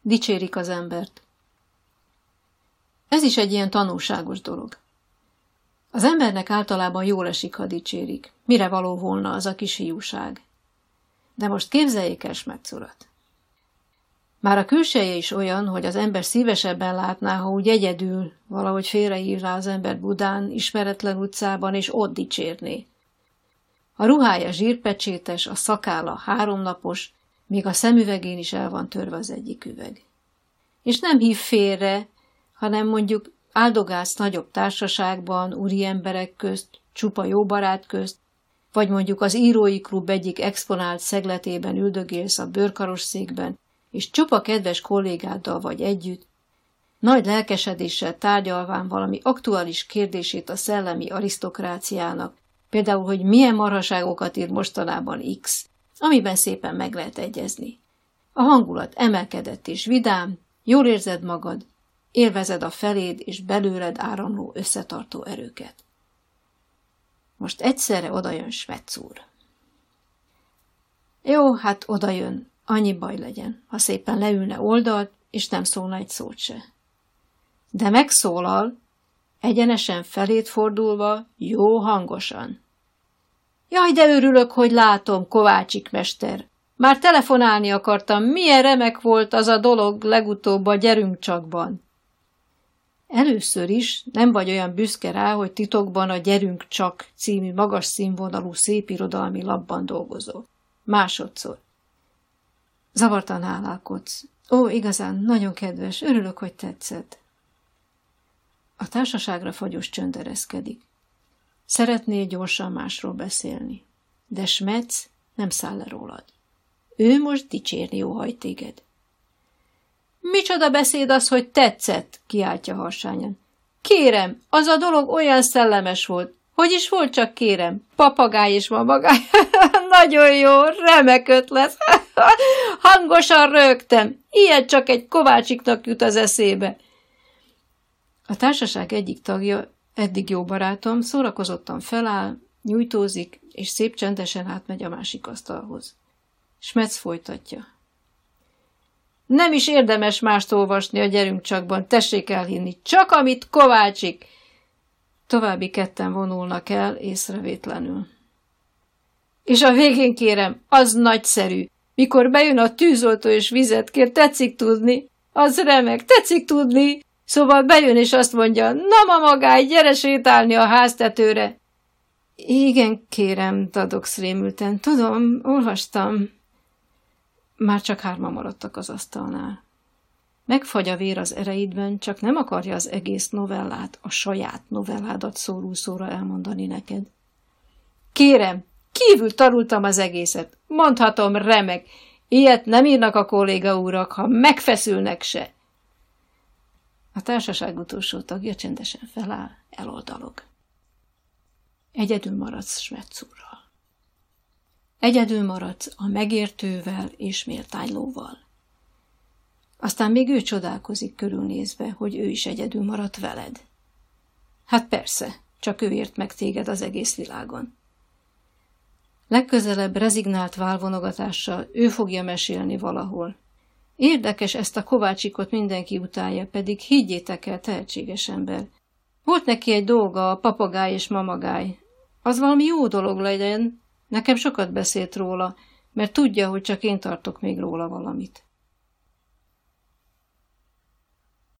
Dicsérik az embert. Ez is egy ilyen tanulságos dolog. Az embernek általában jól esik, ha dicsérik. Mire való volna az a kis hiúság? De most képzeljék el Smetzurat. Már a külseje is olyan, hogy az ember szívesebben látná, ha úgy egyedül valahogy félreírná az ember Budán, ismeretlen utcában, és ott dicsérné. A ruhája zsírpecsétes, a szakála háromnapos, még a szemüvegén is el van törve az egyik üveg. És nem hív félre, hanem mondjuk áldogálsz nagyobb társaságban, úri emberek közt, csupa jó barát közt, vagy mondjuk az írói klub egyik exponált szegletében üldögélsz a bőrkaros székben, és csupa kedves kollégáddal vagy együtt, nagy lelkesedéssel tárgyalván valami aktuális kérdését a szellemi arisztokráciának, például, hogy milyen marhaságokat ír mostanában X, amiben szépen meg lehet egyezni. A hangulat emelkedett és vidám, jól érzed magad, élvezed a feléd és belőled áramló összetartó erőket. Most egyszerre odajön Svec úr. Jó, hát odajön, annyi baj legyen, ha szépen leülne oldalt, és nem szólna egy szót se. De megszólal, egyenesen felét fordulva, jó hangosan. Jaj, de örülök, hogy látom, Kovácsik mester. Már telefonálni akartam, milyen remek volt az a dolog legutóbb a gyerünk csakban. Először is nem vagy olyan büszke rá, hogy titokban a Gyerünk csak című magas színvonalú szépirodalmi labban dolgozol. Másodszor. Zavartan állálkodsz. Ó, igazán, nagyon kedves, örülök, hogy tetszett. A társaságra fagyos csönd Szeretnél gyorsan másról beszélni, de Smec nem száll le rólad. Ő most dicsérni óhajt téged. Micsoda beszéd az, hogy tetszett, kiáltja harsányan. Kérem, az a dolog olyan szellemes volt. Hogy is volt csak kérem? Papagáj és mamagáj. Nagyon jó, remek ötlet. Hangosan rögtem. Ilyen csak egy kovácsiknak jut az eszébe. A társaság egyik tagja, eddig jó barátom, szórakozottan feláll, nyújtózik, és szép csendesen átmegy a másik asztalhoz. Smec folytatja. Nem is érdemes mást olvasni a gyerünk csakban, tessék elhinni, csak amit Kovácsik. További ketten vonulnak el észrevétlenül. És a végén kérem, az nagyszerű. Mikor bejön a tűzoltó és vizet kér, tetszik tudni? Az remek, tetszik tudni? Szóval bejön és azt mondja, na ma magáj, gyere sétálni a háztetőre. Igen, kérem, dadogsz rémülten. Tudom, olvastam. Már csak hárma maradtak az asztalnál. Megfagy a vér az ereidben, csak nem akarja az egész novellát, a saját novelládat szóró-szóra elmondani neked. Kérem, kívül tarultam az egészet. Mondhatom, remek. Ilyet nem írnak a kolléga úrak, ha megfeszülnek se. A társaság utolsó tagja csendesen feláll, eloldalog. Egyedül maradsz Smetszúrral. Egyedül maradsz a megértővel és méltánylóval. Aztán még ő csodálkozik körülnézve, hogy ő is egyedül maradt veled. Hát persze, csak ő ért meg téged az egész világon. Legközelebb rezignált válvonogatással ő fogja mesélni valahol. Érdekes ezt a kovácsikot mindenki utálja, pedig higgyétek el, tehetséges ember. Volt neki egy dolga, a papagáj és mamagáj. Az valami jó dolog legyen, Nekem sokat beszélt róla, mert tudja, hogy csak én tartok még róla valamit.